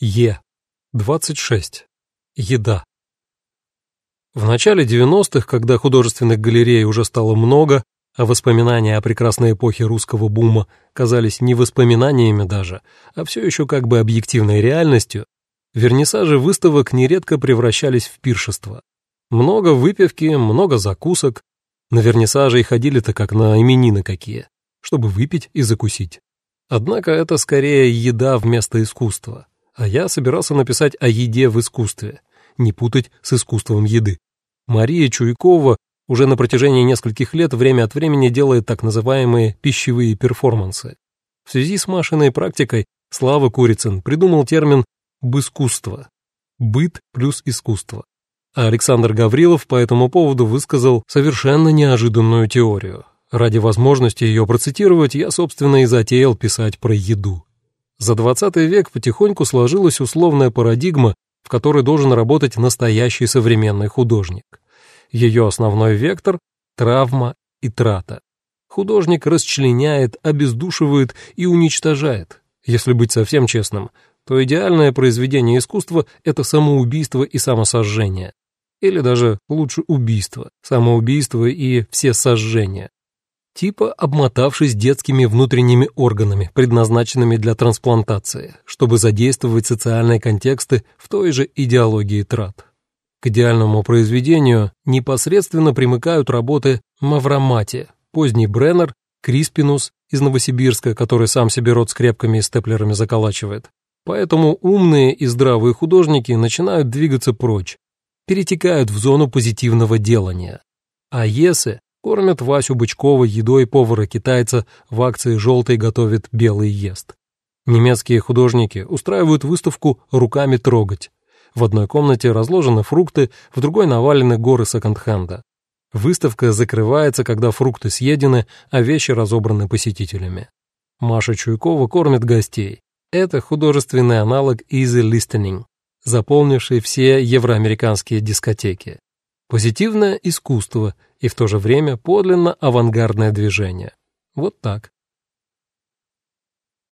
Е. 26. Еда. В начале 90-х, когда художественных галерей уже стало много, а воспоминания о прекрасной эпохе русского бума казались не воспоминаниями даже, а все еще как бы объективной реальностью, вернисажи выставок нередко превращались в пиршество. Много выпивки, много закусок. На вернисажи и ходили-то как на именины какие, чтобы выпить и закусить. Однако это скорее еда вместо искусства а я собирался написать о еде в искусстве, не путать с искусством еды. Мария Чуйкова уже на протяжении нескольких лет время от времени делает так называемые пищевые перформансы. В связи с Машиной практикой Слава Курицын придумал термин «быскусство» — «быт плюс искусство». А Александр Гаврилов по этому поводу высказал совершенно неожиданную теорию. Ради возможности ее процитировать я, собственно, и затеял писать про еду. За 20 век потихоньку сложилась условная парадигма, в которой должен работать настоящий современный художник. Ее основной вектор – травма и трата. Художник расчленяет, обездушивает и уничтожает. Если быть совсем честным, то идеальное произведение искусства – это самоубийство и самосожжение. Или даже лучше убийство, самоубийство и все сожжения типа обмотавшись детскими внутренними органами, предназначенными для трансплантации, чтобы задействовать социальные контексты в той же идеологии трат. К идеальному произведению непосредственно примыкают работы Маврамати, поздний Бреннер, Криспинус из Новосибирска, который сам себе рот скрепками и степлерами заколачивает. Поэтому умные и здравые художники начинают двигаться прочь, перетекают в зону позитивного делания. А Есе Кормят Васю Бычкова едой повара-китайца в акции «Желтый готовит, белый ест». Немецкие художники устраивают выставку «Руками трогать». В одной комнате разложены фрукты, в другой навалены горы секонд-хенда. Выставка закрывается, когда фрукты съедены, а вещи разобраны посетителями. Маша Чуйкова кормит гостей. Это художественный аналог easy listening, заполнивший все евроамериканские дискотеки. Позитивное искусство и в то же время подлинно авангардное движение. Вот так.